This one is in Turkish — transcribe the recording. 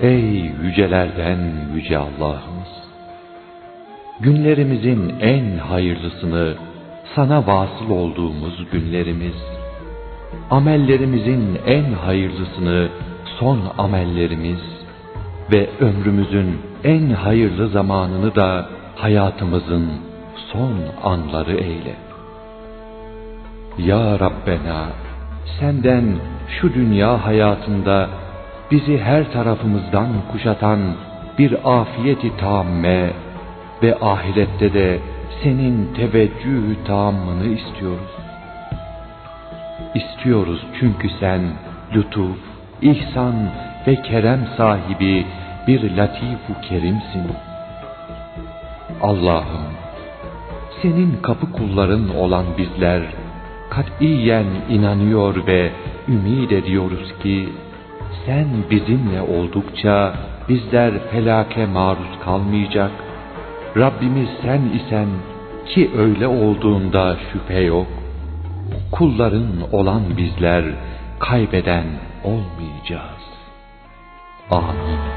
ey yücelerden yüce Allah'ımız. Günlerimizin en hayırlısını sana vasıl olduğumuz günlerimiz, amellerimizin en hayırlısını son amellerimiz ve ömrümüzün en hayırlı zamanını da hayatımızın son anları eyle. Ya Rabbena, senden şu dünya hayatında bizi her tarafımızdan kuşatan bir afiyeti tamme ve ahirette de senin teveccühü tammını istiyoruz. İstiyoruz çünkü sen lütuf, ihsan ve kerem sahibi bir latifu kerimsin. Allah'ım, senin kapı kulların olan bizler, katiyen inanıyor ve ümid ediyoruz ki, sen bizimle oldukça bizler felake maruz kalmayacak, Rabbimiz sen isen ki öyle olduğunda şüphe yok, kulların olan bizler kaybeden olmayacağız. Amin.